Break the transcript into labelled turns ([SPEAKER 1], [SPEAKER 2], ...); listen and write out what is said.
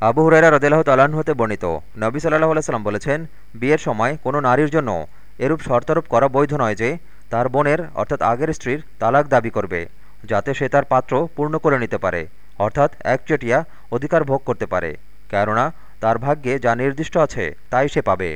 [SPEAKER 1] আবু হুরাইরা রদেলাহ তালান হতে বর্ণিত। নবী সাল্লাহ আলাইসাল্লাম বলেছেন, বিয়ের সময় কোনো নারীর জন্য এরূপ শর্তারোপ করা বৈধ নয় যে তার বোনের অর্থাৎ আগের স্ত্রীর তালাক দাবি করবে, যাতে সে তার পাত্র পূর্ণ করে নিতে পারে, অর্থাৎ একচেটিয়া অধিকার ভোগ করতে পারে। কেননা তার ভাগ্যে যা নির্দিষ্ট আছে, তাই সে পাবে।